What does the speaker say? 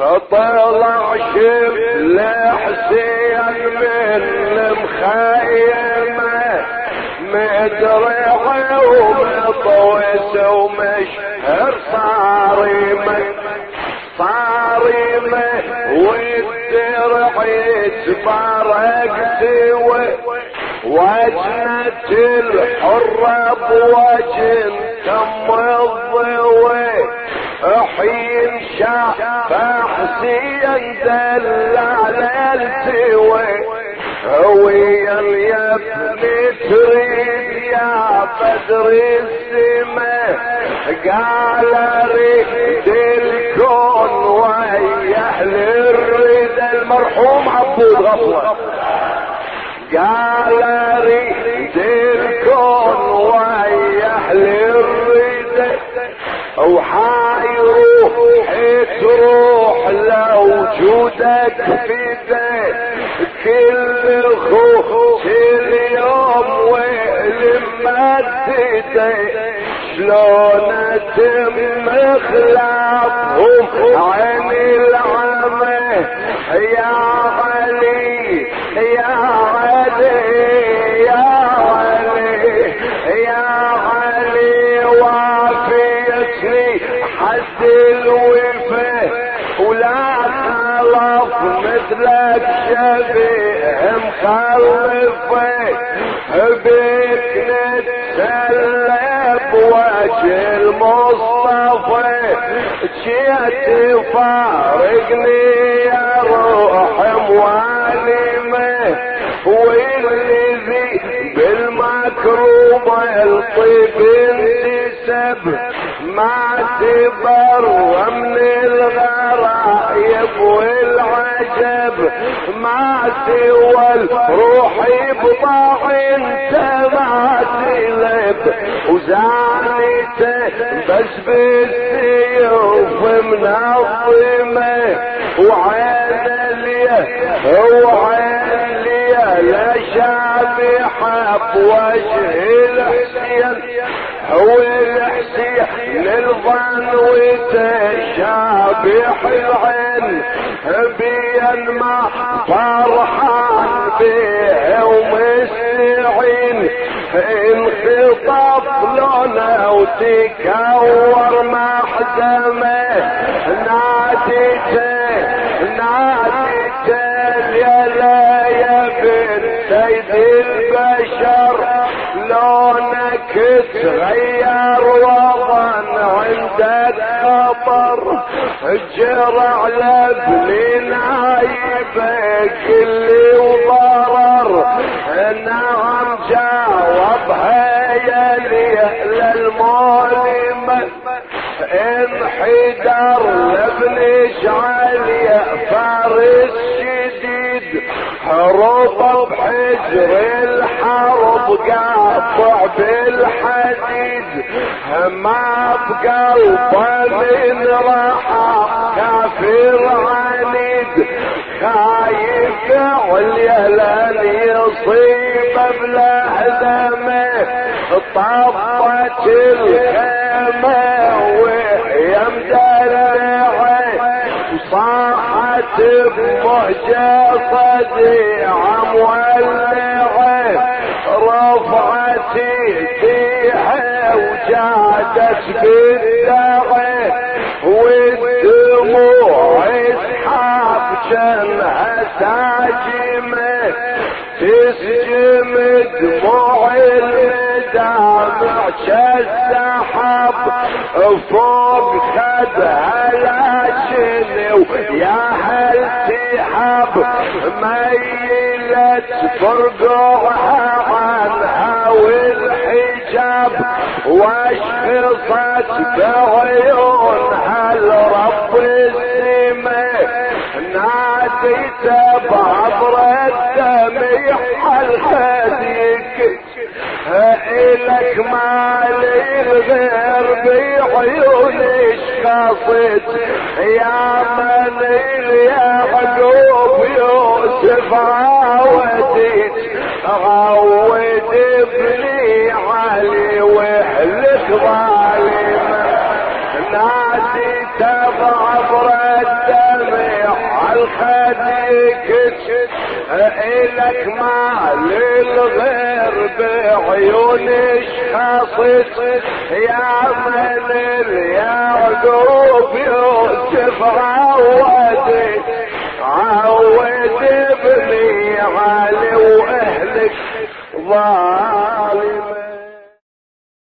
طلع شبل حسين من المخيمة مدرع ومطوس ومشهر صارمة صارمة والدرع يتبارك سوى وجنة الحرة بوجن تم الضوي حين شاف حسين دل على السوي ويا ابني تريد يا بدر السماء قال ريد الكون ويا أهل المرحوم عبود غفوه قال ريد لوجودك في كل خوف اليوم ولما شلون تم خلافهم عن العمى. يا علي يا مثلك شبيه مخلفه بك نتسلى بوجه المصطفى. جيت فارقني يا روح موالمة والذي بالمكروبة الطيب انتسب. ما تبر من الغرايب والعجب ما سوى الروح بطاع انت ما تلب وزعلته بس بالسيوف منظمة. وعين ليه وعين ليه لا شابحه بوجه الحسين. هو للظن وتشابح العين بين ما فرحان به ومستعين انخطف لونه وتكور محزمه لونك تغير وطن عندك خطر جرع لابني نايبك اللي وضرر. نعم جاوبها يا للمولمة انحدر لابني شعل يا فارس شديد. رطب حجر الحرب قاطع بالحديد ما بقلبه من راحة كافر عنيد. خايف عليا لن يصيب بلهدمه طفت الخيمة وهي مدلعه صاحت بمهجة عم ولعه رفعت ايديها وجادت بالدعه والدموع اسحاب جنها ساجمة. تسجم دموع المدامع كالسحاب فوق خدها لا شنو يا هل تحب ميلت فرقوعها عنها والحجاب واشخصت بعيونها الرب السماء. ناديت بعبر الدمع الخديك إلك مالي الغير بعيوني شخصت عود ابني علي وحلك ظالم ناديت بعبر الدم يكت إلك ما للغير بعيون شخصت يا من اليعقوب يوسف عودت عود ابني علي واهلك ضاع